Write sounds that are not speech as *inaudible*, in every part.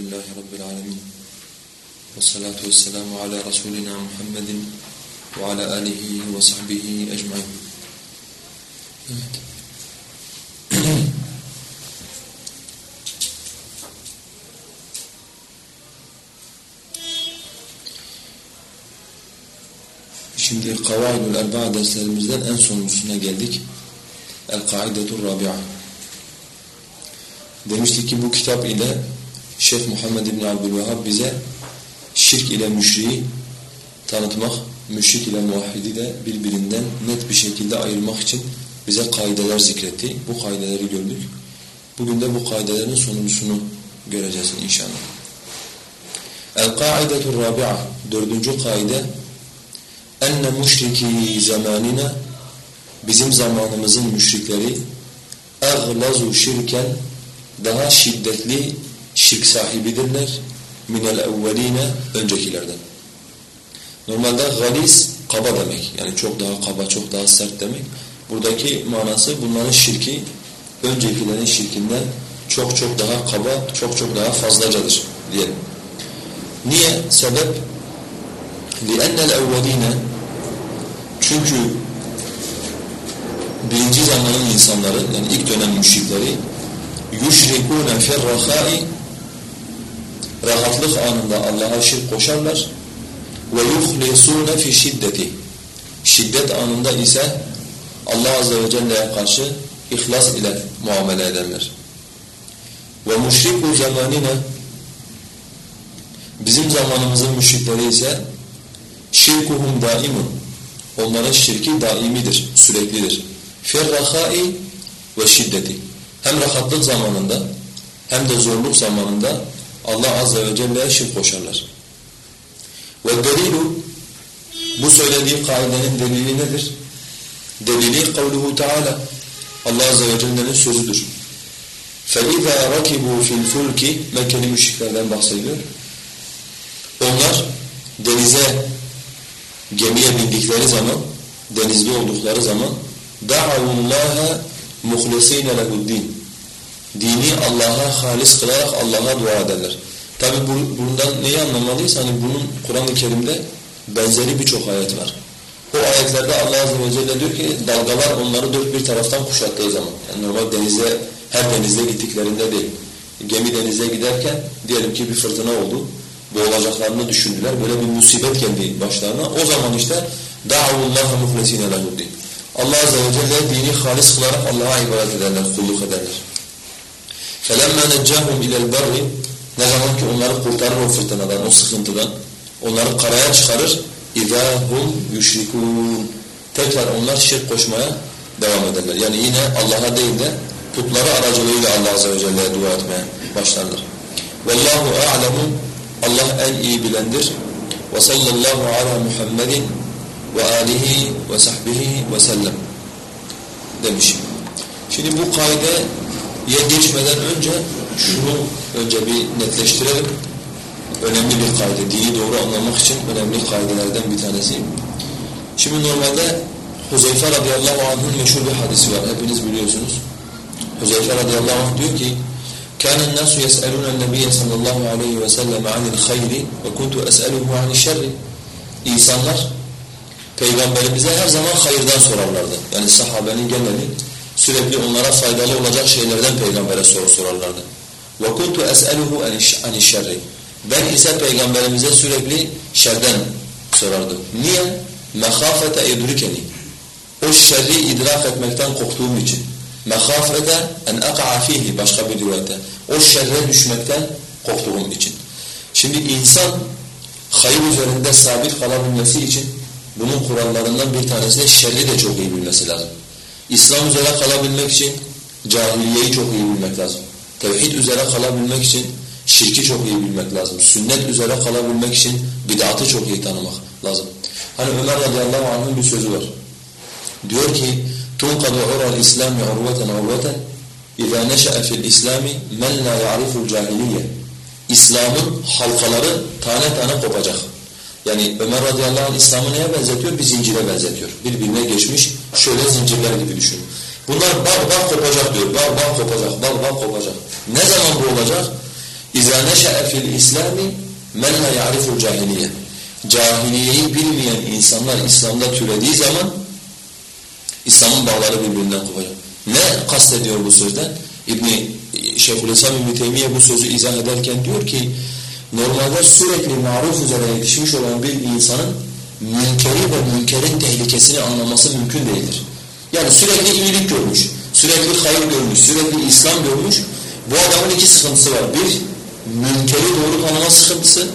Elhamdülillahi Rabbil Alemin. Ve salatu ve selamu ala Resulina Muhammedin ve ala alihi ve sahbihi ecmain. Evet. *clears throat* Şimdi Kavaidul Erba'a derslerimizden en sonuncusuna geldik. El-Kaidetur Rabi'a. Demiştik ki bu kitap ile Şeyh Muhammed İbni Abdülvehhab bize şirk ile müşriği tanıtmak, müşrik ile muvahhidi de birbirinden net bir şekilde ayırmak için bize kaideler zikretti. Bu kaideleri gördük. Bugün de bu kaidelerin sonuncusunu göreceğiz inşallah. El-Kaidetur Rabi'a Dördüncü kaide Enne müşriki zamanina Bizim zamanımızın müşrikleri Eğlazu şirken Daha şiddetli şirk sahibidirler minel evveline öncekilerden. Normalde galiz kaba demek. Yani çok daha kaba, çok daha sert demek. Buradaki manası bunların şirki öncekilerin şirkinden çok çok daha kaba, çok çok daha fazlacadır diyelim. Niye? Sebep لِأَنَّ الْاَوَّلِينَ Çünkü birinci zamanın insanları, yani ilk dönem müşrikleri يُشْرِكُونَ فِي الرَّخَاءِ Rahatlık anında Allah'a şirk koşarlar ve yuhlisune fi şiddeti. Şiddet anında ise Allah azze ve celle'ye karşı ihlas ile muamele ederler. Ve müşriku zamanine bizim zamanımızın müşrikleri ise şirkuhum daimun. Onların şirki daimidir, süreklidir. Ferrahai ve şiddeti. Hem rahatlık zamanında hem de zorluk zamanında Allah azze ve celle'ye şirk koşarlar. Ve delilu bu söylediği kaidenin delili nedir? Delili kavluhu Teala Allah azze ve celle'nin sözüdür. فَاِذَا رَكِبُوا فِي الْفُلْكِ Mekkeli müşriklerden bahsediyor. Onlar denize, gemiye bindikleri zaman, denizde oldukları zaman دَعَوُ اللّٰهَ مُخْلِص۪ينَ لَهُ الدِّينَ Dini Allah'a halis kılarak Allah'a dua ederler. Tabi bu, bundan neyi anlamalıyız? Hani bunun Kur'an-ı Kerim'de benzeri birçok ayet var. O ayetlerde Allah Azze ve Celle diyor ki dalgalar onları dört bir taraftan kuşattığı zaman. Yani normal denize, her denizde gittiklerinde değil. Gemi denize giderken diyelim ki bir fırtına oldu. Boğulacaklarını düşündüler. Böyle bir musibet geldi başlarına. O zaman işte دَعَوُ اللّٰهَ مُخْلَس۪ينَ لَهُ الدِّينَ Allah Azze ve Celle dini halis kılarak Allah'a ibadet ederler, kulluk ederler. فَلَمَّا نَجَّاهُمْ اِلَى الْبَرِّ Ne zaman ki onları kurtarır o fırtınadan, o sıkıntıdan, onları karaya çıkarır, اِذَا هُمْ يُشْرِكُونَ Tekrar onlar şirk koşmaya devam ederler. Yani yine Allah'a değil de putları aracılığıyla Allah Azze ve Celle'ye dua etmeye başlarlar. وَاللّٰهُ أَعْلَمُ Allah en iyi bilendir. وَصَلَّى اللّٰهُ عَلَى مُحَمَّدٍ وَآلِهِ وَسَحْبِهِ وَسَلَّمْ demiş. Şimdi bu kaideye geçmeden önce şunu önce bir netleştirelim. Önemli bir kaide, dini doğru anlamak için önemli kaidelerden bir tanesi. Şimdi normalde Huzeyfe radıyallahu anh'ın meşhur bir hadisi var. Hepiniz biliyorsunuz. Huzeyfe radıyallahu anh diyor ki كان الناس يسألون النبي صلى الله عليه وسلم عن الخير وكنت أسأله عن الشر İnsanlar Peygamberimize her zaman hayırdan sorarlardı. Yani sahabenin geneli sürekli onlara faydalı olacak şeylerden Peygamber'e soru sorarlardı. وَكُنْتُ أَسْأَلُهُ عَنِ الشَّرِّ Ben ise Peygamberimize sürekli şerden sorardım. Niye? مَخَافَةَ اِدْرِكَنِي O şerri idrak etmekten korktuğum için. مَخَافَةَ اَنْ اَقَعَ ف۪يهِ Başka bir rivayette. O şerre düşmekten korktuğum için. Şimdi insan hayır üzerinde sabit kalabilmesi için bunun kurallarından bir tanesi de şerri de çok iyi bilmesi lazım. İslam üzere kalabilmek için cahiliyeyi çok iyi bilmek lazım. Tevhid üzere kalabilmek için şirki çok iyi bilmek lazım. Sünnet üzere kalabilmek için bid'atı çok iyi tanımak lazım. Hani Ömer radıyallahu anh'ın bir sözü var. Diyor ki تُنْقَدُ عُرَى الْإِسْلَامِ عُرْوَةً عُرْوَةً اِذَا نَشَأَ فِي الْإِسْلَامِ مَنْ لَا يَعْرِفُ الْجَاهِلِيَّ İslam'ın halkaları tane tane kopacak. Yani Ömer radıyallahu anh İslam'ı neye benzetiyor? Bir zincire benzetiyor. Birbirine geçmiş şöyle zincirler gibi düşün. Bunlar bak bak kopacak diyor. Bak bak kopacak, bak bak kopacak. Ne zaman bu olacak? اِذَا نَشَأَ فِي الْاِسْلَامِ مَنْ لَا يَعْرِفُ الْجَاهِلِيَ Cahiliyeyi bilmeyen insanlar İslam'da türediği zaman İslam'ın bağları birbirinden kopuyor. Ne kastediyor bu sözden? İbni Şeyhülislam İbni Teymiye bu sözü izah ederken diyor ki normalde sürekli maruf üzere yetişmiş olan bir insanın münkeri ve münkerin tehlikesini anlaması mümkün değildir. Yani sürekli iyilik görmüş, sürekli hayır görmüş, sürekli İslam görmüş. Bu adamın iki sıkıntısı var. Bir, münkeri doğru tanıma sıkıntısı.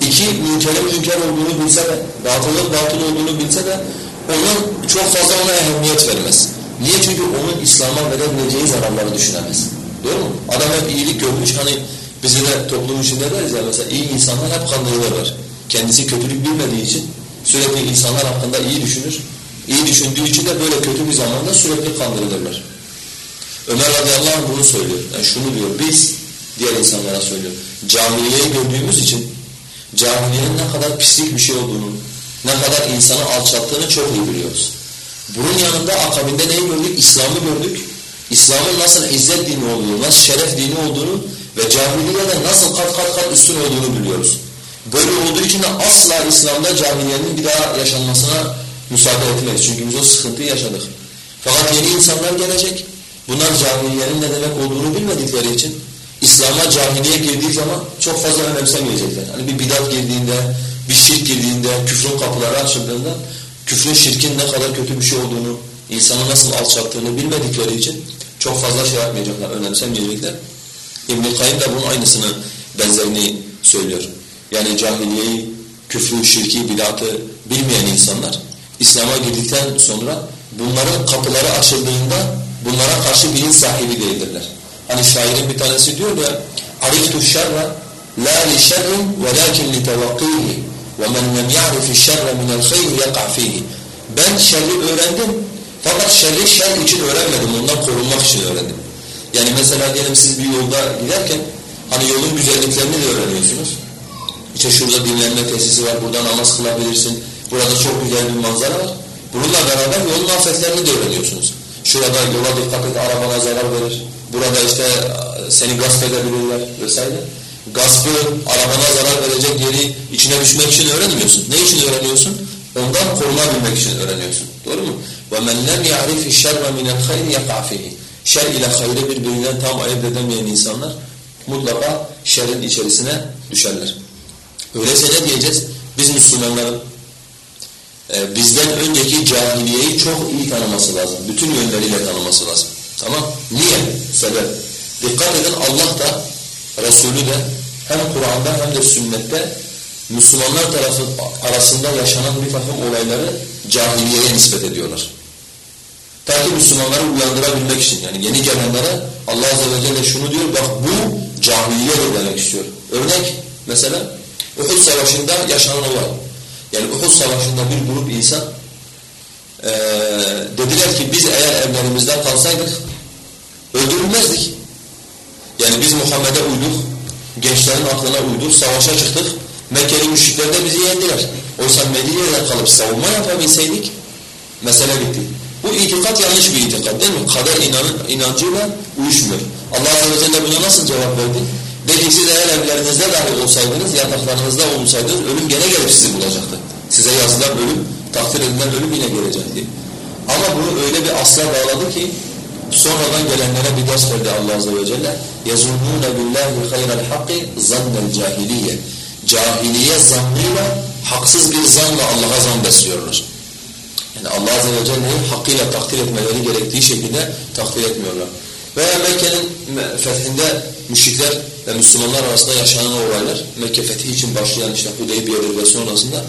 İki, münkerin münker olduğunu bilse de, batılın batıl olduğunu bilse de onun çok fazla ona ehemmiyet vermez. Niye? Çünkü onun İslam'a verebileceği zararları düşünemez. Doğru mu? Adam hep iyilik görmüş. Hani biz de toplum içinde deriz ya mesela iyi insanlar hep kandırılırlar. Kendisi kötülük bilmediği için sürekli insanlar hakkında iyi düşünür. İyi düşündüğü için de böyle kötü bir zamanda sürekli kandırılırlar. Ömer radıyallahu anh bunu söylüyor. Yani şunu diyor, biz diğer insanlara söylüyor. Cahiliyeyi gördüğümüz için cahiliyenin ne kadar pislik bir şey olduğunu, ne kadar insanı alçalttığını çok iyi biliyoruz. Bunun yanında akabinde neyi gördük? İslam'ı gördük. İslam'ın nasıl izzet dini olduğunu, nasıl şeref dini olduğunu ve cahiliyede nasıl kat kat kat üstün olduğunu biliyoruz. Böyle olduğu için de asla İslam'da cahiliyenin bir daha yaşanmasına müsaade etmeyiz. Çünkü biz o sıkıntıyı yaşadık. Fakat yeni insanlar gelecek. Bunlar cahiliyenin ne demek olduğunu bilmedikleri için İslam'a cahiliye girdiği zaman çok fazla önemsemeyecekler. Hani bir bidat girdiğinde, bir şirk girdiğinde, küfrün kapıları açıldığında küfrün şirkin ne kadar kötü bir şey olduğunu, insanı nasıl alçalttığını bilmedikleri için çok fazla şey yapmayacaklar, önemsemeyecekler. İbn-i Kayyum da bunun aynısını, benzerini söylüyor Yani cahiliyeyi, küfrü, şirki, bidatı bilmeyen insanlar İslam'a girdikten sonra bunların kapıları açıldığında bunlara karşı bilinç sahibi değildirler. Hani şairin bir tanesi diyor ya عَرِفْتُ الشَّرَّ لَا لِشَرٍ وَلَاكِنْ لِتَوَقِّيهِ وَمَنْ لَمْ يَعْرِفِ الشَّرَّ مِنَ الْخَيْرِ يَقَعْ ف۪يهِ Ben şerri öğrendim fakat şerri şer için öğrenmedim, ondan korunmak için öğrendim. Yani mesela diyelim siz bir yolda giderken hani yolun güzelliklerini de öğreniyorsunuz. İşte şurada dinlenme tesisi var, burada namaz kılabilirsin, burada çok güzel bir manzara var. Bununla beraber yolun afetlerini de öğreniyorsunuz. Şurada yola dikkat et, arabana zarar verir. Burada işte seni gasp edebilirler vesaire. Gaspı, arabana zarar verecek yeri içine düşmek için öğrenmiyorsun. Ne için öğreniyorsun? Ondan korunabilmek için öğreniyorsun. Doğru mu? وَمَنْ لَمْ يَعْرِفِ الشَّرَّ مِنَ الْخَيْرِ يَقَعْ فِيهِ Şer ile hayrı birbirinden tam ayırt edemeyen insanlar mutlaka şerrin içerisine düşerler. Öyleyse ne diyeceğiz? Biz Müslümanların e, bizden önceki cahiliyeyi çok iyi tanıması lazım. Bütün yönleriyle tanıması lazım. Tamam? Niye? Sebep. Dikkat edin Allah da Resulü de hem Kur'an'da hem de sünnette Müslümanlar tarafı arasında yaşanan bir takım olayları cahiliyeye nispet ediyorlar. Ta ki Müslümanları uyandırabilmek için yani yeni gelenlere Allah Azze ve Celle şunu diyor bak bu cahiliyedir demek istiyor. Örnek mesela Uhud Savaşı'nda yaşanan olay. Yani Uhud Savaşı'nda bir grup insan ee, dediler ki biz eğer evlerimizden kalsaydık öldürülmezdik. Yani biz Muhammed'e uyduk, gençlerin aklına uyduk, savaşa çıktık. Mekkeli müşrikler de bizi yendiler. Oysa Medine'de kalıp savunma yapabilseydik mesele bitti. Bu itikat yanlış bir itikat değil mi? Kader inanın, inancıyla uyuşmuyor. Allah Azze ve Celle buna nasıl cevap verdi? Dedi siz eğer evlerinizde dahi olsaydınız, yataklarınızda olsaydınız ölüm gene gelip sizi bulacaktı. Size yazılan ölüm, takdir edilen ölüm yine gelecekti. Ama bunu öyle bir asla bağladı ki sonradan gelenlere bir ders verdi Allah Azze ve Celle. يَزُنُّونَ بِاللّٰهِ خَيْرَ الْحَقِّ زَنَّ الْجَاهِلِيَّ Cahiliye zannıyla, haksız bir zanla Allah'a zan besliyorlar. Yani Allah Azze ve Celle'yi hakkıyla takdir etmeleri gerektiği şekilde takdir etmiyorlar. Veya Mekke'nin fethinde müşrikler ve Müslümanlar arasında yaşanan olaylar, Mekke fethi için başlayan işte Hudeybiye'dir ve sonrasında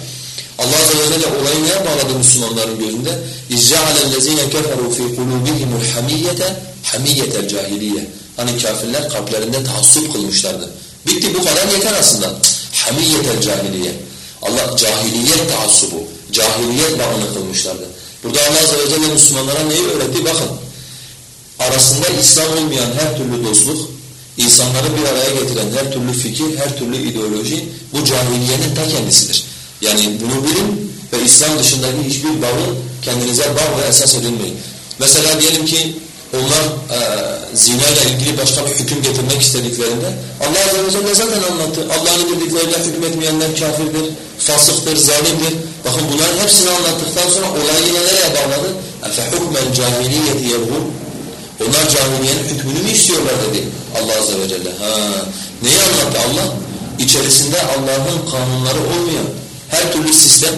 Allah Azze ve Celle olayı neye bağladı Müslümanların gözünde? اِزْجَعَلَ الَّذ۪ينَ كَفَرُوا ف۪ي قُلُوبِهِمُ الْحَمِيَّةَ حَمِيَّةَ الْجَاهِلِيَّ Hani kafirler kalplerinde taassup kılmışlardı. Bitti bu kadar yeter aslında. حَمِيَّةَ الْجَاهِلِيَّ Allah cahiliyet taassubu, cahiliyet bağını kılmışlardı. Burada Allah Azze ve Celle Müslümanlara neyi öğretti? Bakın, arasında İslam olmayan her türlü dostluk, insanları bir araya getiren her türlü fikir, her türlü ideoloji bu cahiliyenin ta kendisidir. Yani bunu bilin ve İslam dışındaki hiçbir bağı kendinize bağ ve esas edinmeyin. Mesela diyelim ki onlar e, zina ile ilgili başka bir hüküm getirmek istediklerinde Allah Azze ve Celle zaten anlattı. Allah'ın bildikleriyle hükmetmeyenler kafirdir, fasıktır, zalimdir. Bakın bunların hepsini anlattıktan sonra olayı yine nereye bağladı? اَفَحُكْمَ الْجَاهِلِيَّةِ يَبْغُونَ onlar cahiliyenin hükmünü mü istiyorlar dedi Allah Azze ve Celle. Ha, neyi anlattı Allah? İçerisinde Allah'ın kanunları olmayan her türlü sistem,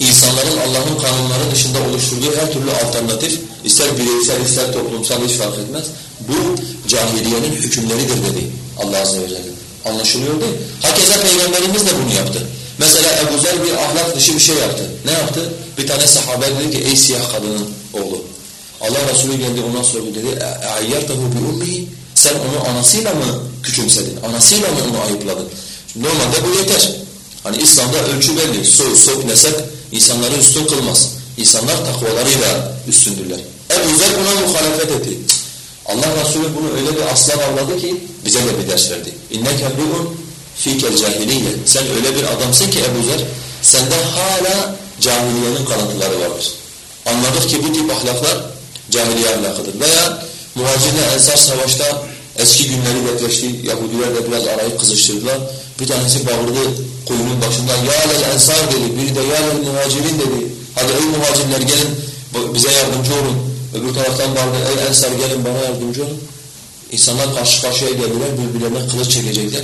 insanların Allah'ın kanunları dışında oluşturduğu her türlü alternatif, ister bireysel ister toplumsal hiç fark etmez, bu cahiliyenin hükümleridir dedi Allah Azze ve Celle. Anlaşılıyor değil Hakeza Peygamberimiz de bunu yaptı. Mesela Ebu Zer bir ahlak dışı bir şey yaptı. Ne yaptı? Bir tane sahabe dedi ki ey siyah kadının oğlu. Allah Resulü geldi ona sordu dedi. اَعَيَّرْتَهُ بِأُمِّهِ Sen onu anasıyla mı küçümsedin? Anasıyla mı onu ayıpladın? Normalde bu yeter. Hani İslam'da ölçü belli. Soy, sop, nesep insanları üstün kılmaz. İnsanlar takvalarıyla üstündürler. Ebu Zer buna muhalefet etti. Allah Resulü bunu öyle bir asla avladı ki bize de bir ders verdi. İnneke ru'un fikel cahiliye. Sen öyle bir adamsın ki Ebu Zer, sende hala cahiliyenin kalıntıları vardır. Anladık ki bu tip ahlaklar cahiliye ahlakıdır. Veya muhacirle ensar savaşta eski günleri bekleşti. Yahudiler de biraz arayı kızıştırdılar. Bir tanesi bağırdı kuyunun başında ya lel ensar dedi. Biri de ya lel muhacirin dedi. Hadi ey muhacirler gelin bize yardımcı olun. Öbür taraftan bağırdı ey ensar gelin bana yardımcı olun. İnsanlar karşı karşıya geldiler birbirlerine kılıç çekecekler.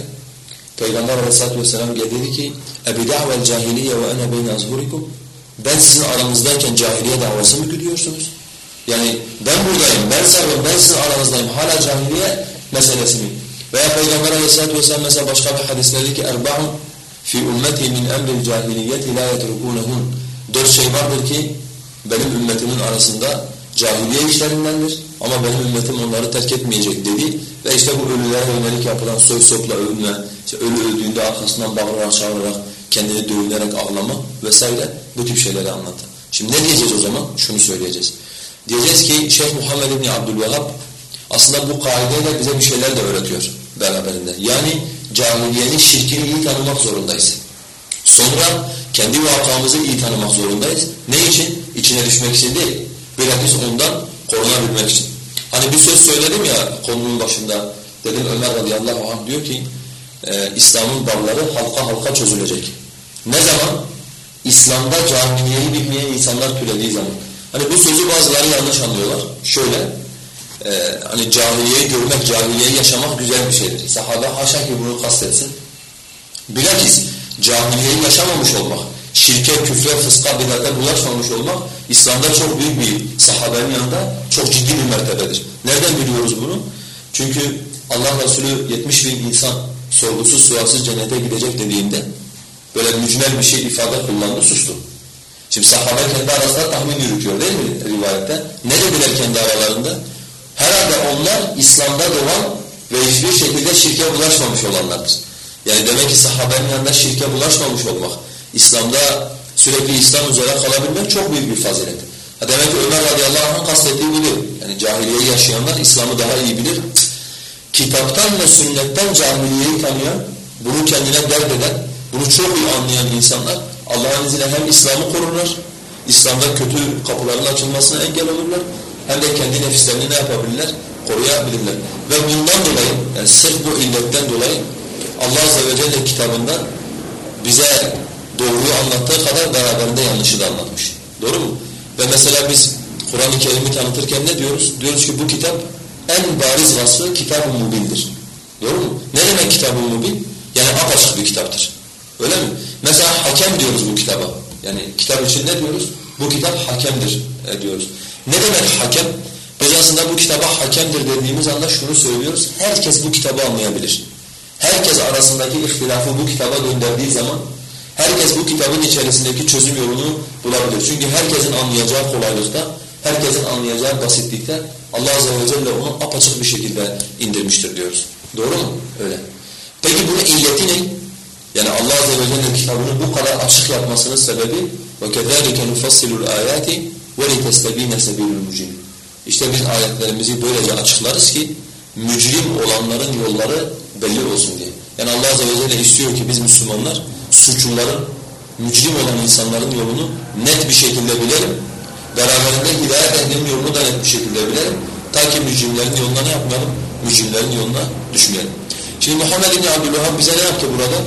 Peygamber aleyhissalatü vesselam dedi ki اَبِدَعْوَ الْجَاهِلِيَّ وَاَنَا بَيْنَ أَزْبُرِكُمْ Ben sizin aranızdayken cahiliye davası mı güdüyorsunuz? Yani ben buradayım, ben sarım, ben sizin aranızdayım. Hala cahiliye meselesi mi? Veya Peygamber aleyhissalatü vesselam mesela başka bir hadiste dedi ki اَرْبَعٌ fi ümmeti min emril cahiliyeti la yetrukunehun. Dört şey vardır ki benim ümmetimin arasında cahiliye işlerindendir ama benim ümmetim onları terk etmeyecek dedi ve işte bu ölülere yönelik yapılan soy sopla övünme, işte ölü öldüğünde arkasından bağırarak çağırarak kendini dövünerek ağlama vesaire bu tip şeyleri anlattı. Şimdi ne diyeceğiz o zaman? Şunu söyleyeceğiz. Diyeceğiz ki Şeyh Muhammed İbni Abdülvehhab aslında bu kaideyle bize bir şeyler de öğretiyor beraberinde. Yani cahiliyenin şirkini iyi tanımak zorundayız. Sonra kendi vakamızı iyi tanımak zorundayız. Ne için? İçine düşmek için değil. Bilakis ondan korunabilmek için. Hani bir söz söyledim ya konunun başında. Dedim Ömer radıyallahu anh diyor ki e, İslam'ın bağları halka halka çözülecek. Ne zaman? İslam'da cahiliyeyi bilmeyen insanlar türediği zaman. Hani bu sözü bazıları yanlış anlıyorlar. Şöyle, e, hani cahiliyeyi görmek, cahiliyeyi yaşamak güzel bir şeydir. Sahabe haşa ki bunu kastetsin. Bilakis cahiliyeyi yaşamamış olmak, şirke, küfre, fıska, bidate bulaşmamış olmak İslam'da çok büyük bir sahabenin yanında çok ciddi bir mertebedir. Nereden biliyoruz bunu? Çünkü Allah Resulü 70 bin insan sorgusuz sualsız cennete gidecek dediğinde böyle mücmel bir şey ifade kullandı, sustu. Şimdi sahabe kendi arasında tahmin yürütüyor değil mi rivayette? Ne dediler kendi aralarında? Herhalde onlar İslam'da doğan ve hiçbir şekilde şirke bulaşmamış olanlardır. Yani demek ki sahabenin yanında şirke bulaşmamış olmak, İslam'da sürekli İslam üzere kalabilmek çok büyük bir fazilet. Ha demek ki Ömer radıyallahu anh kastettiği budur. Yani cahiliyeyi yaşayanlar İslam'ı daha iyi bilir. Kitaptan ve sünnetten cahiliyeyi tanıyan, bunu kendine dert eden, bunu çok iyi anlayan insanlar Allah'ın izniyle hem İslam'ı korurlar, İslam'da kötü kapıların açılmasına engel olurlar, hem de kendi nefislerini ne yapabilirler? Koruyabilirler. Ve bundan dolayı, yani sırf bu illetten dolayı Allah Azze ve Celle kitabında bize doğruyu anlattığı kadar beraberinde yanlışı da anlatmış. Doğru mu? Ve mesela biz Kur'an-ı Kerim'i tanıtırken ne diyoruz? Diyoruz ki bu kitap en bariz vasfı kitab-ı mubindir. Doğru mu? Ne demek kitab-ı mubin? Yani apaçık bir kitaptır. Öyle mi? Mesela hakem diyoruz bu kitaba. Yani kitap için ne diyoruz? Bu kitap hakemdir e, diyoruz. Ne demek hakem? Biz aslında bu kitaba hakemdir dediğimiz anda şunu söylüyoruz. Herkes bu kitabı anlayabilir. Herkes arasındaki ihtilafı bu kitaba gönderdiği zaman herkes bu kitabın içerisindeki çözüm yolunu bulabilir. Çünkü herkesin anlayacağı kolaylıkta, herkesin anlayacağı basitlikte Allah Azze ve Celle onu apaçık bir şekilde indirmiştir diyoruz. Doğru mu? Öyle. Peki bunun illeti ne? Yani Allah Azze ve Celle kitabını bu kadar açık yapmasının sebebi وَكَذَٰلِكَ نُفَصِّلُ الْآيَاتِ وَلِتَسْتَب۪ينَ سَب۪يلُ الْمُجِينَ İşte biz ayetlerimizi böylece açıklarız ki mücrim olanların yolları belli olsun diye. Yani Allah Azze ve Celle istiyor ki biz Müslümanlar suçluların, mücrim olan insanların yolunu net bir şekilde bilelim. Beraberinde hidayet ehlinin yolunu da net bir şekilde bilelim. Ta ki mücrimlerin yoluna ne yapmayalım? Mücrimlerin yoluna düşmeyelim. Şimdi Muhammed İbni Abdülvahhab bize ne yaptı burada?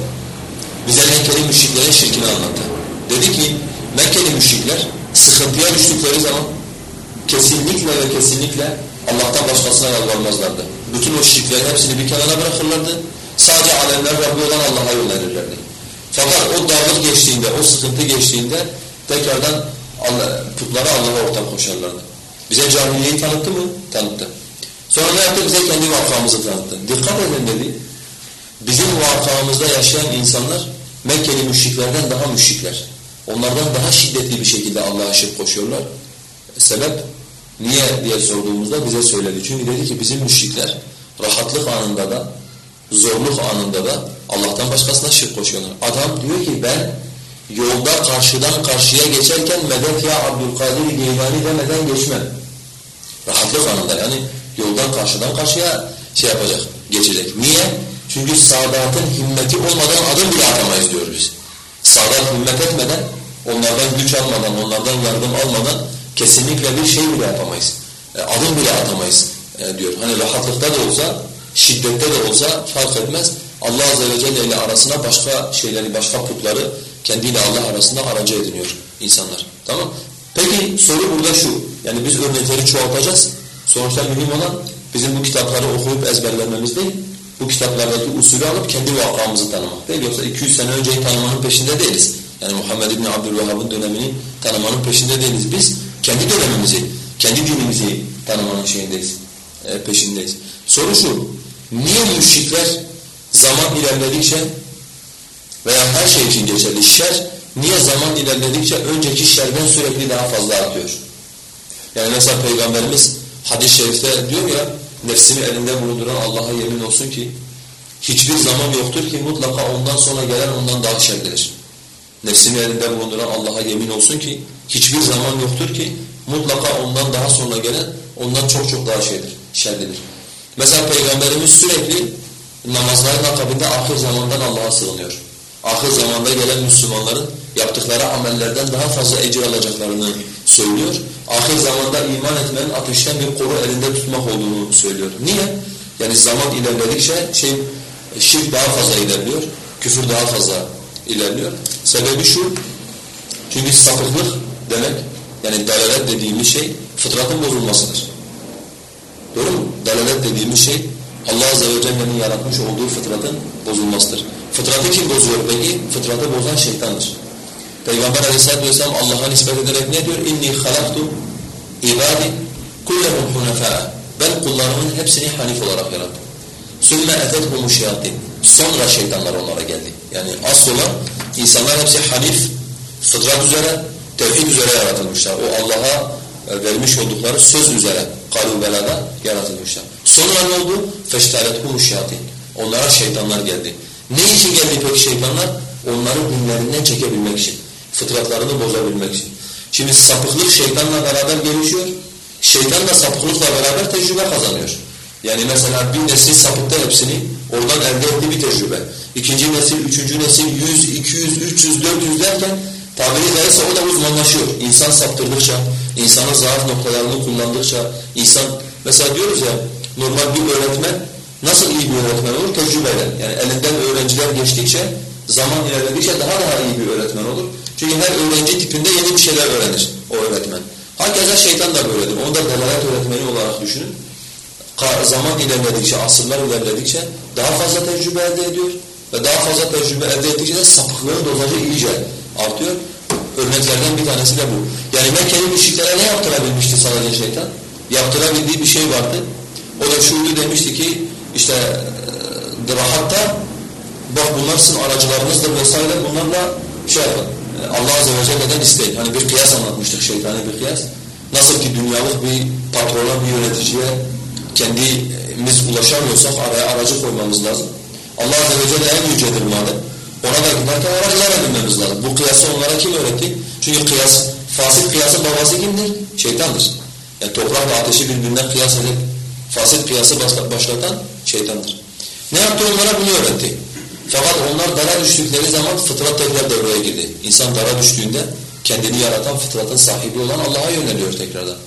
Bize Mekkeli müşriklerin şirkini anlattı. Dedi ki Mekkeli müşrikler sıkıntıya düştükleri zaman kesinlikle ve kesinlikle Allah'tan başkasına yalvarmazlardı. Bütün o şirklerin hepsini bir kenara bırakırlardı. Sadece alemler Rabbi olan Allah'a yönelirlerdi. Fakat o darlık geçtiğinde, o sıkıntı geçtiğinde tekrardan Allah, putlara Allah'a ortak koşarlardı. Bize cahiliyeyi tanıttı mı? Tanıttı. Sonra ne yaptı? Bize kendi vakamızı tanıttı. Dikkat edin dedi. Bizim vakamızda yaşayan insanlar Mekkeli müşriklerden daha müşrikler. Onlardan daha şiddetli bir şekilde Allah'a şirk koşuyorlar. Sebep niye diye sorduğumuzda bize söyledi. Çünkü dedi ki bizim müşrikler rahatlık anında da zorluk anında da Allah'tan başkasına şirk koşuyorlar. Adam diyor ki ben yolda karşıdan karşıya geçerken medet ya Abdülkadir Geylani demeden geçmem. Rahatlık anında yani yoldan karşıdan karşıya şey yapacak, geçecek. Niye? Çünkü Sadat'ın himmeti olmadan adım bile atamayız diyoruz biz. Sadat himmet etmeden, onlardan güç almadan, onlardan yardım almadan kesinlikle bir şey bile yapamayız. E, adım bile atamayız e, diyor. Hani rahatlıkta da olsa, şiddette de olsa fark etmez. Allah Azze ve Celle ile arasına başka şeyleri, başka putları kendiyle Allah arasında aracı ediniyor insanlar. Tamam Peki soru burada şu. Yani biz örnekleri çoğaltacağız. Sonuçta mühim olan bizim bu kitapları okuyup ezberlememiz değil. Bu kitaplardaki usulü alıp kendi vakamızı tanımak değil. Yoksa 200 sene önceyi tanımanın peşinde değiliz. Yani Muhammed İbni Abdülvehhab'ın dönemini tanımanın peşinde değiliz. Biz kendi dönemimizi, kendi dinimizi tanımanın şeyindeyiz, e, peşindeyiz. Soru şu, niye müşrikler zaman ilerledikçe veya her şey için geçerli şer, niye zaman ilerledikçe önceki şerden sürekli daha fazla artıyor? Yani mesela Peygamberimiz hadis-i şerifte diyor ya, nefsimi elinde bulunduran Allah'a yemin olsun ki, hiçbir zaman yoktur ki mutlaka ondan sonra gelen ondan daha şerlidir. Nefsimi elinde bulunduran Allah'a yemin olsun ki, hiçbir zaman yoktur ki mutlaka ondan daha sonra gelen ondan çok çok daha şeydir, şerlidir. Mesela Peygamberimiz sürekli namazların akabinde ahir zamandan Allah'a sığınıyor. Ahir zamanda gelen Müslümanların yaptıkları amellerden daha fazla ecir alacaklarını söylüyor. Ahir zamanda iman etmenin ateşten bir koru elinde tutmak olduğunu söylüyor. Niye? Yani zaman ilerledikçe şey, şirk daha fazla ilerliyor, küfür daha fazla ilerliyor. Sebebi şu, çünkü sapıklık demek, yani dalalet dediğimiz şey fıtratın bozulmasıdır. Doğru mu? Dalalet dediğimiz şey Allah Azze ve Celle'nin yaratmış olduğu fıtratın bozulmasıdır. Fıtratı kim bozuyor peki? Fıtratı bozan şeytandır. Peygamber aleyhissalatü vesselam Allah'a nispet ederek ne diyor? İnni halaktu ibadi kullahum hunefâ. Ben kullarımın hepsini hanif olarak yarattım. Sümme etethum şeyatin. Sonra şeytanlar onlara geldi. Yani asıl olan insanlar hepsi hanif, fıtrat üzere, tevhid üzere yaratılmışlar. O Allah'a e, vermiş oldukları söz üzere kalubelada yaratılmışlar. Sonra ne oldu? Feştalethum şeyatin. Onlara şeytanlar geldi. Ne için geldi peki şeytanlar? Onları dinlerinden çekebilmek için. Fıtratlarını bozabilmek için. Şimdi sapıklık şeytanla beraber gelişiyor. Şeytan da sapıklıkla beraber tecrübe kazanıyor. Yani mesela bir nesil sapıttı hepsini, oradan elde ettiği bir tecrübe. İkinci nesil, üçüncü nesil, yüz, iki yüz, üç yüz, dört yüz derken tabiri caizse o da uzmanlaşıyor. İnsan saptırdıkça, insanın zaaf noktalarını kullandıkça, insan mesela diyoruz ya normal bir öğretmen nasıl iyi bir öğretmen olur? Tecrübeyle. Yani elinden öğrenciler geçtikçe, zaman ilerledikçe daha daha iyi bir öğretmen olur. Çünkü her öğrenci tipinde yeni bir şeyler öğrenir o öğretmen. Hakeza şeytan da böyledir. Onu da delalet öğretmeni olarak düşünün. Zaman ilerledikçe, asırlar ilerledikçe daha fazla tecrübe elde ediyor. Ve daha fazla tecrübe elde ettikçe de sapıklığın dozajı iyice artıyor. Örneklerden bir tanesi de bu. Yani Mekke'li müşriklere ne yaptırabilmişti sadece şeytan? Yaptırabildiği bir şey vardı. O da şuydu demişti ki işte e, rahatta bak bunlar sizin aracılarınızdır vesaire bunlarla şey yapın. Allah Azze ve Celle'den isteyin. Hani bir kıyas anlatmıştık şeytani bir kıyas. Nasıl ki dünyalık bir patrona, bir yöneticiye kendimiz ulaşamıyorsak araya aracı koymamız lazım. Allah Azze ve Celle en yücedir madem. Ona da giderken ona ilan edilmemiz lazım. Bu kıyası onlara kim öğretti? Çünkü kıyas, fasit kıyasın babası kimdir? Şeytandır. Yani toprakla ateşi birbirinden kıyas edip fasit kıyası başlatan şeytandır. Ne yaptı onlara bunu öğretti. Fakat onlar dara düştükleri zaman fıtrat tekrar devreye girdi. İnsan dara düştüğünde kendini yaratan fıtratın sahibi olan Allah'a yöneliyor tekrardan.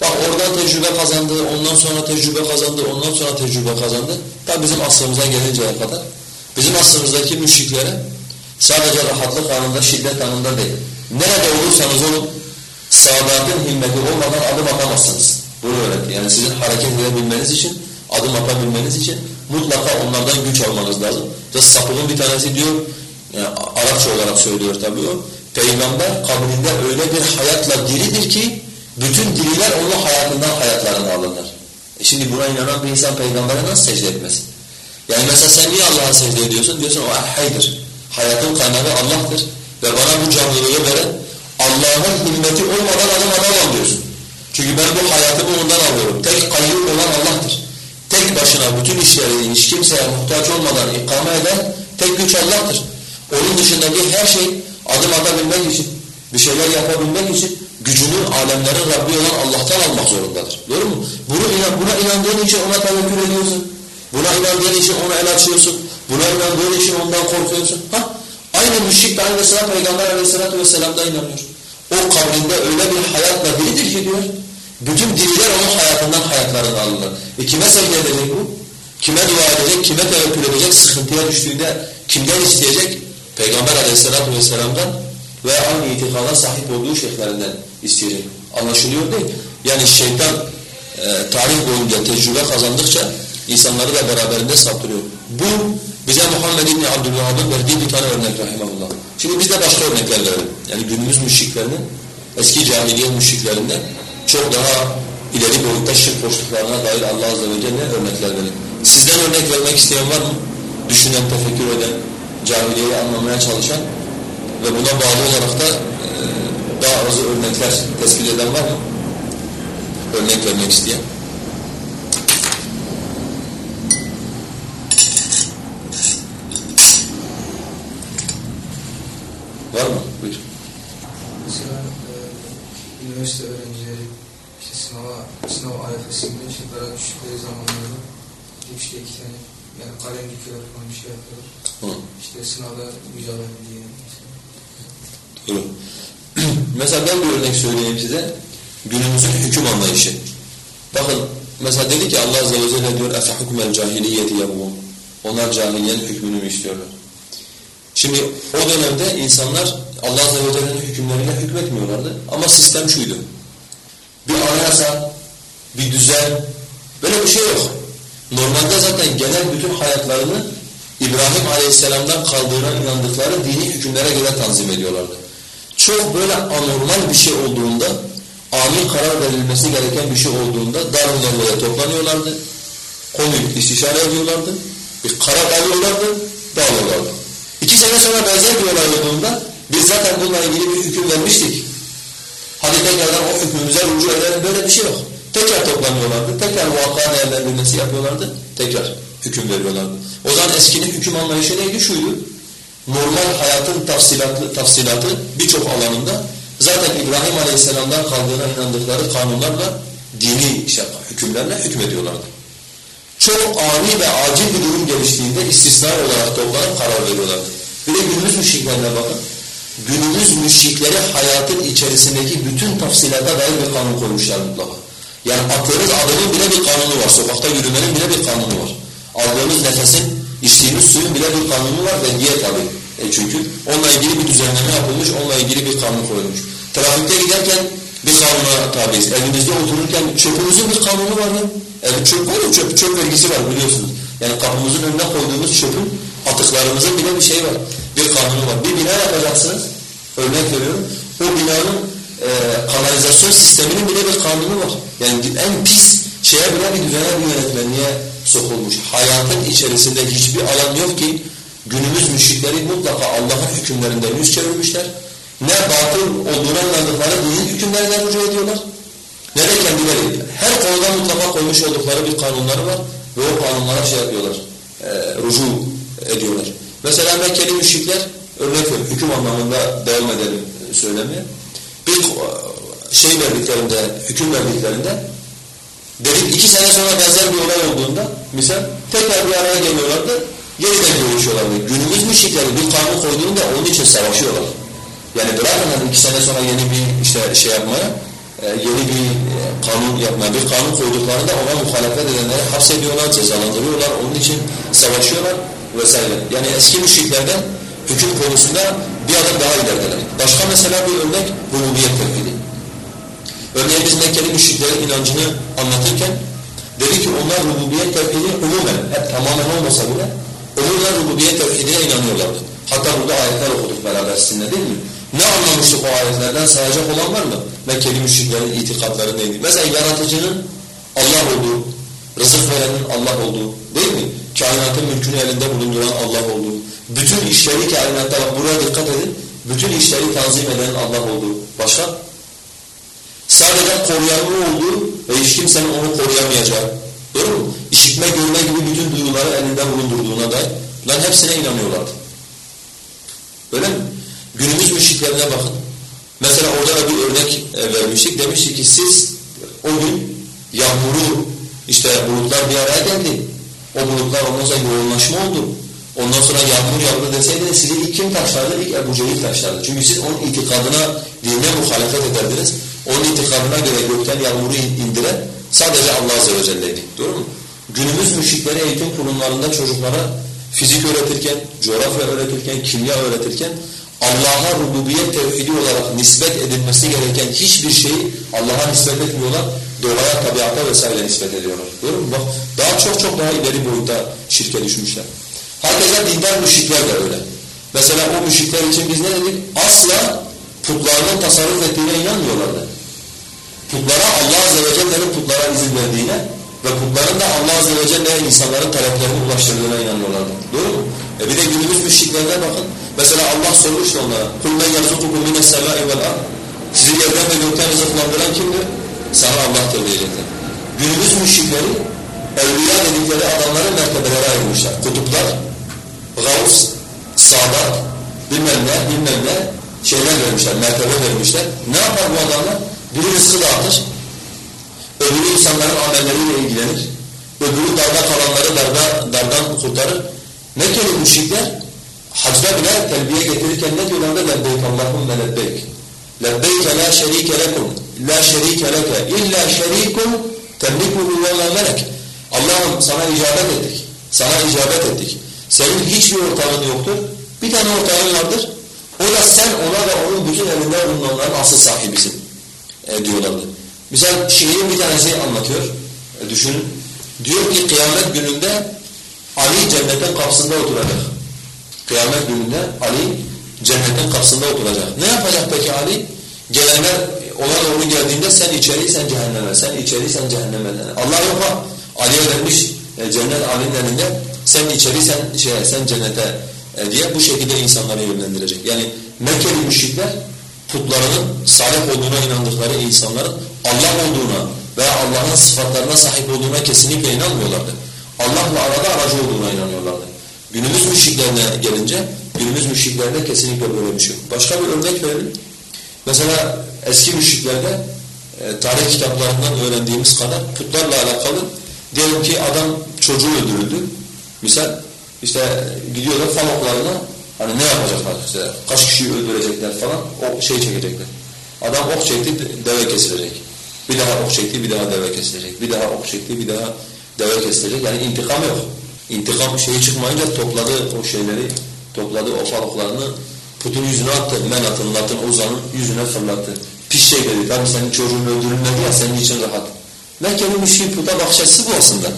Bak oradan tecrübe kazandı, ondan sonra tecrübe kazandı, ondan sonra tecrübe kazandı. Tabi bizim asrımıza gelinceye kadar bizim asrımızdaki müşriklere sadece rahatlık anında, şiddet anında değil. Nerede olursanız olun saadatın himmeti olmadan adım atamazsınız. Bunu öğretti. Yani sizin hareket edebilmeniz için, adım atabilmeniz için mutlaka onlardan güç almanız lazım. İşte sapığın bir tanesi diyor, yani Arapça olarak söylüyor tabii o. Peygamber kabrinde öyle bir hayatla diridir ki bütün diriler onun hayatından hayatlarını alırlar. E şimdi buna inanan bir insan peygambere nasıl secde etmez? Yani mesela sen niye Allah'a secde ediyorsun? Diyorsun o haydır. Hayatın kaynağı Allah'tır. Ve bana bu canlılığı veren Allah'ın himmeti olmadan adım atamam diyorsun. Çünkü ben bu hayatı bundan alıyorum. Tek kayyum olan Allah'tır. Tek başına bütün işleri hiç kimseye muhtaç olmadan ikame eden tek güç Allah'tır. Onun dışındaki her şey adım atabilmek için, bir şeyler yapabilmek için gücünü alemlerin Rabbi olan Allah'tan almak zorundadır. Doğru mu? Bunu inan, buna inandığın için ona tevekkül ediyorsun. Buna inandığın için ona el açıyorsun. Buna inandığın için ondan korkuyorsun. Ha? Aynı müşrik de sıra Peygamber aleyhissalatu vesselam'da inanıyor. O kabrinde öyle bir hayatla diridir ki diyor. Bütün diriler onun hayatından hayatlarını alırlar. E kime secde edecek bu? Kime dua edecek, kime tevekkül edecek, sıkıntıya düştüğünde kimden isteyecek? Peygamber aleyhissalatu vesselam'dan veya aynı itikada sahip olduğu şeyhlerinden isteyecek. Anlaşılıyor değil. Yani şeytan e, tarih boyunca tecrübe kazandıkça insanları da beraberinde saptırıyor. Bu bize Muhammed İbni Abdülvahab'ın verdiği bir tane örnek rahimahullah. Şimdi biz de başka örnekler verelim. Yani günümüz müşriklerinin, eski cahiliye müşriklerinden çok daha ileri boyutta şirk koştuklarına dair Allah Azze ve Celle örnekler verelim. Sizden örnek vermek isteyen var mı? Düşünen, tefekkür eden, cahiliyeyi anlamaya çalışan ve buna bağlı olarak da e, daha az örnekler tespit eden var mı? Örnek vermek isteyen. Var mı? Buyur. Mesela e, üniversite öğrencileri işte sınav arefesinde işte dara düştükleri zamanlarda işte iki tane yani kalem dikiyorlar falan bir şey yapıyorlar. İşte sınavda mücadele diye. Doğru. *clears throat* mesela ben bir örnek söyleyeyim size. Günümüzün hüküm anlayışı. Bakın mesela dedi ki Allah Azze ve Celle diyor efe hukmel cahiliyeti yavrum. Onlar cahiliyenin hükmünü mü istiyorlar? Şimdi o dönemde insanlar Allah Azze ve Celle'nin hükümlerine hükmetmiyorlardı. Ama sistem şuydu. Bir anayasa bir düzen, böyle bir şey yok. Normalde zaten genel bütün hayatlarını İbrahim Aleyhisselam'dan kaldığına inandıkları dini hükümlere göre tanzim ediyorlardı. Çok böyle anormal bir şey olduğunda, ani karar verilmesi gereken bir şey olduğunda Darun toplanıyorlardı. Konuyu istişare ediyorlardı. Bir karar alıyorlardı, dağılıyorlardı. İki sene sonra benzer bir olay olduğunda biz zaten bununla ilgili bir hüküm vermiştik. Hadi tekrardan o hükmümüze rücu edelim böyle bir şey yok. Tekrar toplanıyorlardı, tekrar vaka değerlendirmesi yapıyorlardı, tekrar hüküm veriyorlardı. O zaman eskinin hüküm anlayışı neydi? Şuydu. Normal hayatın tafsilatı, tafsilatı birçok alanında zaten İbrahim Aleyhisselam'dan kaldığına inandıkları kanunlarla dini işte, hükümlerle hükmediyorlardı. Çok ani ve acil bir durum geliştiğinde istisnai olarak toplanıp karar veriyorlardı. Bir de günümüz müşriklerine bakın. Günümüz müşrikleri hayatın içerisindeki bütün tafsilata dair bir kanun koymuşlar mutlaka. Yani attığınız adımın bile bir kanunu var. Sokakta yürümenin bile bir kanunu var. Aldığınız nefesin, içtiğiniz suyun bile bir kanunu var ve niye tabi? E çünkü onunla ilgili bir düzenleme yapılmış, onunla ilgili bir kanun koyulmuş. Trafikte giderken bir kanuna tabiiz. Evinizde otururken çöpünüzün bir kanunu var mı? Evet çöp var ya, çöp, çöp vergisi var biliyorsunuz. Yani kapımızın önüne koyduğumuz çöpün atıklarımızın bile bir şey var. Bir kanunu var. Bir bina yapacaksınız. Örnek veriyorum. O binanın e, kanalizasyon sisteminin bile bir kanunu var. Yani en pis şeye bile bir düzene bir yönetmenliğe sokulmuş. Hayatın içerisinde hiçbir alan yok ki günümüz müşrikleri mutlaka Allah'ın hükümlerinden yüz çevirmişler. Ne batıl olduğuna inandıkları dinin hükümlerine rücu ediyorlar. Ne de kendileri. Her konuda mutlaka koymuş oldukları bir kanunları var ve o kanunlara şey yapıyorlar. E, rücu ediyorlar. Mesela Mekkeli müşrikler örnek veriyorum hüküm anlamında devam edelim söylemeye. Bir şey verdiklerinde, hüküm verdiklerinde dedik iki sene sonra benzer bir olay olduğunda misal tekrar bir araya geliyorlardı, yeniden görüşüyorlardı. Günümüz müşrikleri bir kanun koyduğunda onun için savaşıyorlar. Yani bırakın hani iki sene sonra yeni bir işte şey yapmaya, e, yeni bir e, kanun yapma, bir kanun koyduklarında ona muhalefet edenleri hapsediyorlar, cezalandırıyorlar, onun için savaşıyorlar vesaire. Yani eski müşriklerden hüküm konusunda bir adım daha ilerideler. Başka mesela bir örnek rububiyet tevhidi. Örneğin biz Mekkeli müşriklerin inancını anlatırken dedi ki onlar rububiyet tevhidi umumen, hep tamamen olmasa bile umumen rububiyet tevhidine inanıyorlardı. Hatta burada ayetler okuduk beraber sizinle değil mi? Ne anlamıştık o ayetlerden sayacak olan var mı? Mekkeli müşriklerin itikadları neydi? Mesela yaratıcının Allah olduğu, rızık verenin Allah olduğu değil mi? Kainatın mülkünü elinde bulunduran Allah olduğu, bütün işleri kainatta, bak buraya dikkat edin, bütün işleri tanzim edenin Allah olduğu. Başka? Sadece koruyanlı olduğu ve hiç kimsenin onu koruyamayacağı. Doğru mu? İşitme, görme gibi bütün duyuları elinde bulundurduğuna dair. Bunların hepsine inanıyorlardı. Öyle mi? Günümüz müşriklerine bakın. Mesela orada da bir örnek e, vermiştik. Demiştik ki siz o gün yağmuru, işte bulutlar bir araya geldi. O bulutlar ondan sonra yoğunlaşma oldu. Ondan sonra yağmur yağdı deseydi sizi ilk kim taşlardı? İlk Ebu Cehil taşlardı. Çünkü siz onun itikadına, dinine muhalefet ederdiniz. Onun itikadına göre gökten yağmuru indiren sadece Allah Azze ve Celle'ydi. Doğru mu? Günümüz müşrikleri eğitim kurumlarında çocuklara fizik öğretirken, coğrafya öğretirken, kimya öğretirken Allah'a rububiyet tevhidi olarak nispet edilmesi gereken hiçbir şeyi Allah'a nispet etmiyorlar. Doğaya, tabiata vesaire nispet ediyorlar. Doğru mu? Bak daha çok çok daha ileri boyutta şirke düşmüşler. Herkese dindar müşrikler de öyle. Mesela o müşrikler için biz ne dedik? Asla putlarının tasarruf ettiğine inanmıyorlardı. Putlara Allah Azze ve Celle'nin putlara izin verdiğine ve putların da Allah Azze ve Celle'ye insanların taleplerini ulaştırdığına inanıyorlardı. Doğru mu? E bir de günümüz müşriklerine bakın. Mesela Allah sormuştu onlara. قُلْ مَنْ يَرْزُقُكُمْ مِنَ السَّمَاءِ وَالْأَرْضِ Sizi yerden ve gökten rızıklandıran kimdir? Sana Allah'tır diyecekler. Günümüz müşrikleri evliya dedikleri adamları mertebelere ayırmışlar. Kutuplar, gavs, sadat, bilmem ne, bilmem ne şeyler vermişler, mertebe vermişler. Ne yapar bu adamlar? Biri rızkı dağıtır, öbürü insanların amelleriyle ilgilenir, öbürü darda kalanları darda, dardan kurtarır. Mekkeli müşrikler hacda bile telbiye getirirken ne diyorlardı? Lebbeyk Allahümme lebbeyk. Lebbeyke la şerike lekum. La şerike leke illa şerikun temlikuhu ve melek. Allah'ım sana icabet ettik. Sana icabet ettik. Senin hiçbir ortağın yoktur. Bir tane ortağın vardır. O da sen ona ve onun bütün elinde bulunanların asıl sahibisin. E, diyorlardı. Misal şiirin bir tanesi anlatıyor. E, düşünün. Diyor ki kıyamet gününde Ali cennetin kapısında oturacak. Kıyamet gününde Ali cennetin kapısında oturacak. Ne yapacak peki Ali? Gelenler ona doğru geldiğinde sen içeri sen cehenneme, sen içeri sen cehenneme. Allah yok ha. Ali'ye vermiş e, cennet Ali'nin elinde. Sen içeri sen şey sen cennete e, diye bu şekilde insanları yönlendirecek. Yani Mekkeli müşrikler putlarının salih olduğuna inandıkları insanların Allah olduğuna veya Allah'ın sıfatlarına sahip olduğuna kesinlikle inanmıyorlardı. Allah'la arada aracı olduğuna inanıyorlardı. Günümüz müşriklerine gelince, günümüz müşriklerde kesinlikle böyle bir şey yok. Başka bir örnek verelim. Mesela eski müşriklerde e, tarih kitaplarından öğrendiğimiz kadar putlarla alakalı diyelim ki adam çocuğu öldürüldü. Misal işte gidiyorlar fal oklarına hani ne yapacaklar işte kaç kişiyi öldürecekler falan o şey çekecekler. Adam ok çekti deve kesilecek. Bir daha ok çekti bir daha deve kesilecek. Bir daha ok çekti bir daha deve kesilecek. Yani intikam yok. İntikam şeyi çıkmayınca topladı o şeyleri, topladı o faloklarını putun yüzüne attı. Men atın, latın, ozanın yüzüne fırlattı. Pis şey dedi. Tabi senin çocuğun öldürülmedi ya senin için rahat. Mekke'nin müşriği puta bakış açısı bu aslında.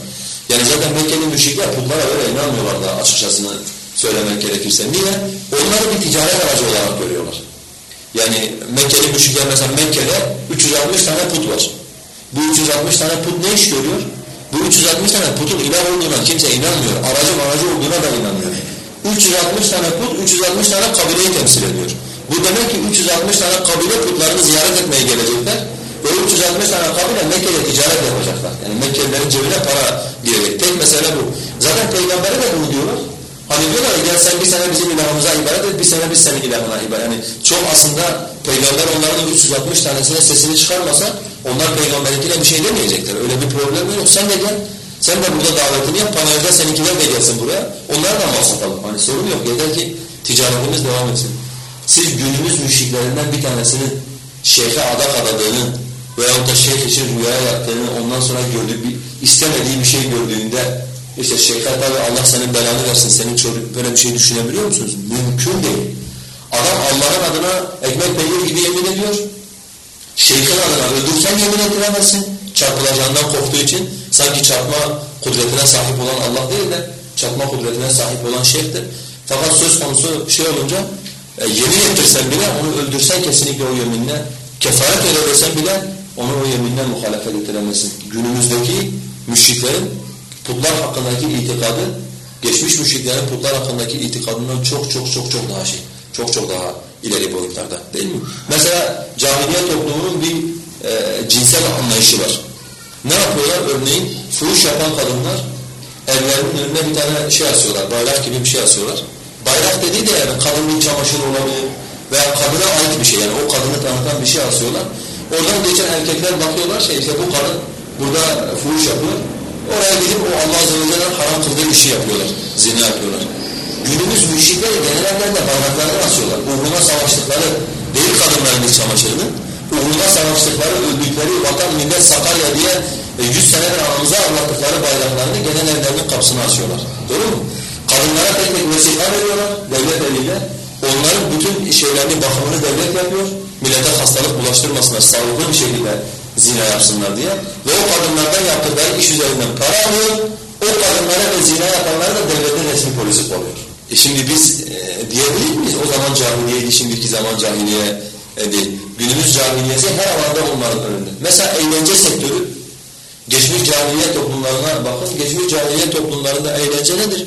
Yani zaten Mekke'nin müşrikler putlara öyle inanmıyorlar da açıkçasını söylemek gerekirse. Niye? Onları bir ticaret aracı olarak görüyorlar. Yani Mekke'li müşrikler mesela Mekke'de 360 tane put var. Bu 360 tane put ne iş görüyor? Bu 360 tane putun ilah olduğuna kimse inanmıyor. Aracın aracı olduğuna da inanmıyor. 360 tane put, 360 tane kabileyi temsil ediyor. Bu demek ki 360 tane kabile putlarını ziyaret etmeye gelecekler. Ve 360 tane kabile Mekke'de ticaret yapacaklar. Yani Mekkelilerin cebine para girecek. Tek mesele bu. Zaten peygambere de bunu diyorlar. Hani diyorlar gel sen bir sene bizim ilahımıza ibadet et, bir sene biz senin ilahına ibadet Yani çok aslında peygamber onların 360 tanesine sesini çıkarmasa onlar peygamberinkine bir şey demeyecekler. Öyle bir problem yok. Sen de gel. Sen de burada davetini yap. Panayırda seninkiler de gelsin buraya. Onlara da mahsus alalım. Hani sorun yok. Yeter ki ticaretimiz devam etsin. Siz günümüz müşriklerinden bir tanesinin şeyhe adak adadığını veyahut da şeyh için rüya yaptığını ondan sonra gördüğü bir, istemediği bir şey gördüğünde işte şeyhler tabi Allah senin belanı versin senin çocuk böyle bir şey düşünebiliyor musunuz? Mümkün değil. Adam Allah'ın adına ekmek peynir gibi yemin ediyor. Şeyhin adına öldürsen yemin ettiremezsin. Çarpılacağından korktuğu için sanki çarpma kudretine sahip olan Allah değil de çarpma kudretine sahip olan şeyhtir. Fakat söz konusu şey olunca e, yemin ettirsen bile onu öldürsen kesinlikle o yeminle kefaret ödesen bile onu o yeminle muhalefet ettiremezsin. Günümüzdeki müşriklerin putlar hakkındaki itikadı geçmiş müşriklerin putlar hakkındaki itikadından çok çok çok çok daha şey. Çok çok daha ileri boyutlarda değil mi? Mesela cahiliye toplumunun bir e, cinsel anlayışı var. Ne yapıyorlar? Örneğin fuhuş yapan kadınlar evlerinin önüne bir tane şey asıyorlar, bayrak gibi bir şey asıyorlar. Bayrak dediği de yani kadının çamaşırı olabilir veya kadına ait bir şey yani o kadını tanıtan bir şey asıyorlar. Oradan geçen erkekler bakıyorlar şey işte bu kadın burada fuhuş yapıyor. Oraya gidip o Allah Azze ve Celle'nin haram kıldığı işi yapıyorlar, zina yapıyorlar. Günümüz müşrikler genellerde bayraklarını asıyorlar. Uğruna savaştıkları değil kadınların iç çamaşırını, uğruna savaştıkları, öldükleri vatan millet Sakarya diye e, yüz senedir anamıza anlattıkları bayraklarını genel evlerinin kapısına asıyorlar. Doğru mu? Kadınlara tek tek vesika veriyorlar devlet eliyle. Onların bütün şeylerini, bakımını devlet yapıyor. Millete hastalık bulaştırmasınlar, sağlıklı bir şekilde zina yapsınlar diye. Ve o kadınlardan yaptıkları iş üzerinden para alıyor. O kadınlara ve zina yapanlara da devletin resmi polisi oluyor. E şimdi biz e, diyebilir miyiz? O zaman cahiliyeydi, şimdiki zaman cahiliye e, değil. Günümüz cahiliyesi her alanda onların önünde. Mesela eğlence sektörü, geçmiş cahiliye toplumlarına bakın. Geçmiş cahiliye toplumlarında eğlence nedir?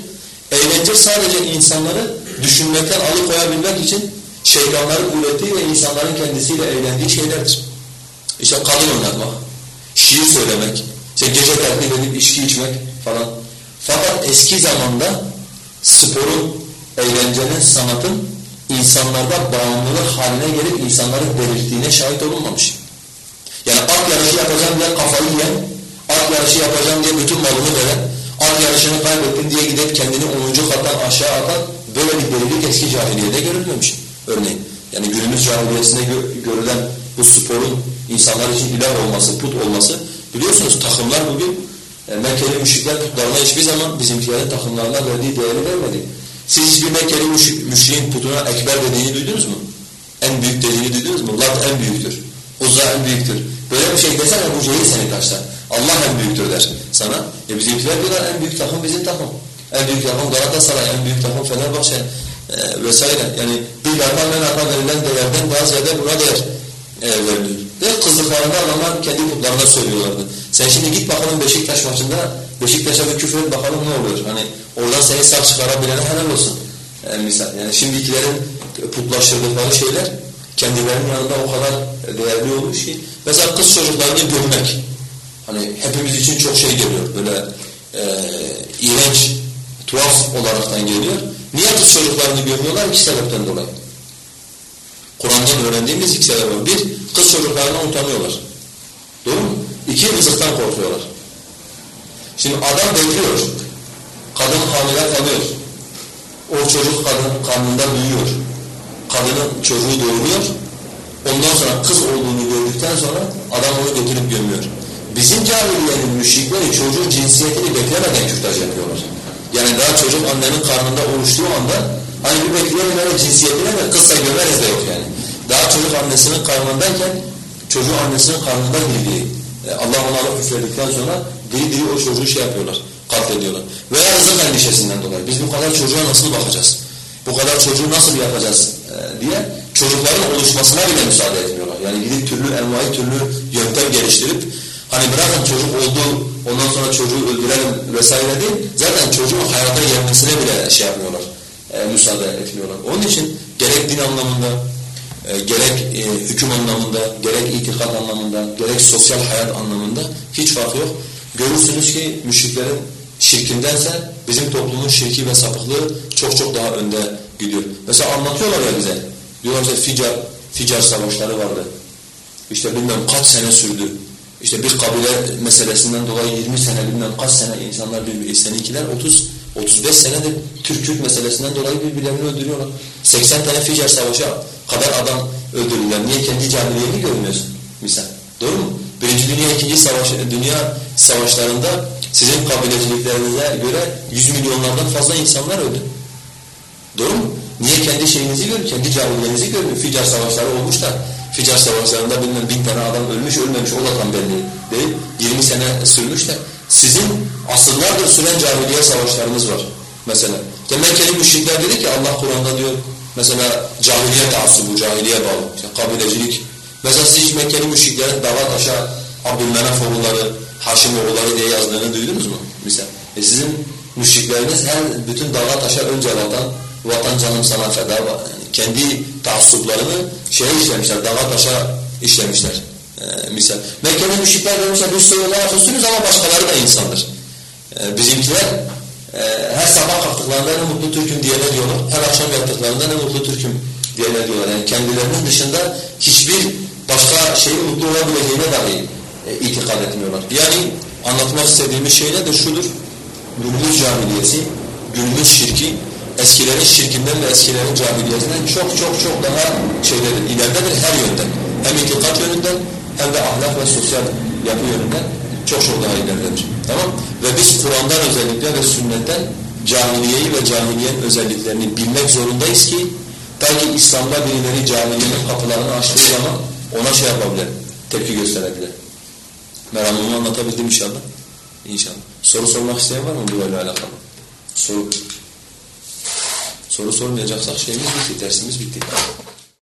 Eğlence sadece insanları düşünmekten alıkoyabilmek için şeytanların ürettiği ve insanların kendisiyle eğlendiği şeylerdir. İşte kadın oynatmak, şiir söylemek, işte gece tertip edip içki içmek falan. Fakat eski zamanda sporun, eğlencenin, sanatın insanlarda bağımlılık haline gelip insanların belirttiğine şahit olunmamış. Yani at yarışı yapacağım diye kafayı yiyen, at yarışı yapacağım diye bütün malını veren, at yarışını kaybettin diye gidip kendini 10. kattan aşağı atan böyle bir delilik eski cahiliyede görülmemiş örneğin. Yani günümüz cahiliyesinde gö görülen bu sporun insanlar için ilah olması, put olması biliyorsunuz takımlar bugün e, Mekkeli müşrikler putlarına hiçbir zaman bizimkilerin takımlarına verdiği değeri vermedi. Siz hiçbir Mekkeli müşriğin putuna ekber dediğini duydunuz mu? En büyük dediğini duydunuz mu? Lat en büyüktür. Uzza en büyüktür. Böyle bir şey desene bu cehil seni taşlar. Allah en büyüktür der sana. E bizimkiler diyorlar en büyük takım bizim takım. En büyük takım Galatasaray, en büyük takım Fenerbahçe e, vesaire. Yani bir arpa men arpa verilen değerden daha ziyade buna değer e, veriliyor. Ve kızdıklarında adamlar kendi putlarına söylüyorlardı. Sen şimdi git bakalım Beşiktaş maçında Beşiktaş'a bir küfür et bakalım ne oluyor. Hani oradan seni sağ çıkarabilene helal olsun. Yani misal. Yani şimdikilerin putlaştırdıkları şeyler kendilerinin yanında o kadar değerli olmuş ki. Mesela kız çocuklarını görmek. Hani hepimiz için çok şey geliyor. Böyle e, iğrenç, tuhaf olaraktan geliyor. Niye kız çocuklarını görmüyorlar? İki sebepten dolayı. Kur'an'dan öğrendiğimiz iki sebep var. Bir, kız çocuklarından utanıyorlar. Doğru mu? İki, rızıktan korkuyorlar. Şimdi adam bekliyor. Kadın hamile kalıyor. O çocuk kadın karnında büyüyor. Kadının çocuğu doğuruyor. Ondan sonra kız olduğunu gördükten sonra adam onu götürüp gömüyor. Bizim cahiliyenin müşrikleri çocuğun cinsiyetini beklemeden kürtaj yapıyorlar. Yani daha çocuk annenin karnında oluştuğu anda hani bir bekleyelim öyle cinsiyetine de kızsa gömeriz de yok yani. Daha çocuk annesinin karnındayken çocuğu annesinin karnında bildiği e, Allah ona alıp üfledikten sonra diri diri o çocuğu şey yapıyorlar, katlediyorlar. Veya rızık endişesinden dolayı. Biz bu kadar çocuğa nasıl bakacağız? Bu kadar çocuğu nasıl yapacağız e, diye çocukların oluşmasına bile müsaade etmiyorlar. Yani gidip türlü envai türlü yöntem geliştirip hani bırakın çocuk oldu ondan sonra çocuğu öldürelim vesaire değil. Zaten çocuğun hayata gelmesine bile şey yapmıyorlar. E, müsaade etmiyorlar. Onun için gerek din anlamında e, gerek e, hüküm anlamında, gerek itikat anlamında, gerek sosyal hayat anlamında hiç fark yok. Görürsünüz ki müşriklerin şirkindense bizim toplumun şirki ve sapıklığı çok çok daha önde gidiyor. Mesela anlatıyorlar ya bize. Diyorlar işte Ficar, Ficar savaşları vardı. İşte bilmem kaç sene sürdü. İşte bir kabile meselesinden dolayı 20 sene bilmem kaç sene insanlar birbiri seninkiler 30 35 senedir Türk-Kürt meselesinden dolayı birbirlerini öldürüyorlar. 80 tane Ficar savaşı kadar adam öldürürler. Niye kendi cahiliyeni görmüyorsun? Misal. Doğru mu? Birinci Dünya, ikinci savaş, Dünya savaşlarında sizin kabileciliklerinize göre yüz milyonlardan fazla insanlar öldü. Doğru mu? Niye kendi şeyinizi görün, kendi cahillerinizi görün. Ficar savaşları olmuş da Ficar savaşlarında bilmem bin tane adam ölmüş ölmemiş o da tam belli değil. 20 sene sürmüş de sizin asırlardır süren cahiliye savaşlarınız var mesela. Mekkeli müşrikler dedi ki Allah Kur'an'da diyor mesela cahiliye taassubu, cahiliye bağlı, işte kabilecilik. Mesela siz hiç Mekkeli müşriklerin dağa taşa Abdülmenaf oğulları, Haşim oğulları diye yazdığını duydunuz mu? Misal. E sizin müşrikleriniz her bütün dağa taşa önce vatan, vatan canım sana feda var. Kendi taassuplarını şeye işlemişler, dağa taşa işlemişler. Ee, misal. Mekke'nin müşrikler demişler biz soyunlar üstünüz ama başkaları da insandır. Ee, bizimkiler e, her sabah kalktıklarında ne mutlu Türk'üm diyenler diyorlar. Her akşam yattıklarında ne mutlu Türk'üm diyenler diyorlar. Yani kendilerinin dışında hiçbir başka şeyin mutlu olabileceğine dahi e, itikad etmiyorlar. Yani anlatmak istediğimiz şey nedir? Şudur. Günümüz cahiliyesi, günümüz şirki, eskilerin şirkinden ve eskilerin cahiliyetinden çok çok çok daha şeydedir, ileridedir her yönden. Hem itikat yönünden hem de ahlak ve sosyal yapı yönünden çok çok daha ileridedir. Tamam? Ve biz Kur'an'dan özellikle ve sünnetten cahiliyeyi ve cahiliyenin özelliklerini bilmek zorundayız ki belki İslam'da birileri cahiliyenin kapılarını açtığı zaman ona şey yapabilir, tepki gösterebilir. Meramımı anlatabildim inşallah. İnşallah. Soru sormak isteyen var mı bu alakalı? Soru. Soru sormayacaksak şeyimiz bitti, dersimiz bitti.